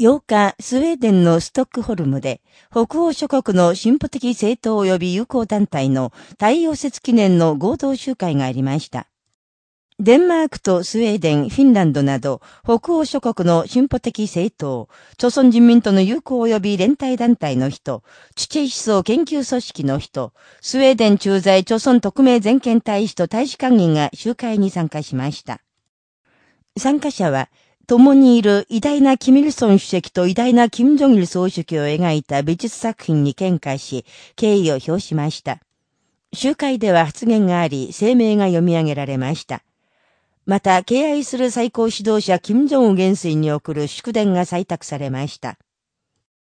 8日、スウェーデンのストックホルムで、北欧諸国の進歩的政党及び友好団体の太陽節記念の合同集会がありました。デンマークとスウェーデン、フィンランドなど、北欧諸国の進歩的政党、朝鮮人民との友好及び連帯団体の人、チュチ思想研究組織の人、スウェーデン駐在朝鮮特命全権大使と大使館員が集会に参加しました。参加者は、共にいる偉大なキミルソン主席と偉大なキム・ジョギル総書記を描いた美術作品に見解し、敬意を表しました。集会では発言があり、声明が読み上げられました。また、敬愛する最高指導者、金正恩元帥に送る祝電が採択されました。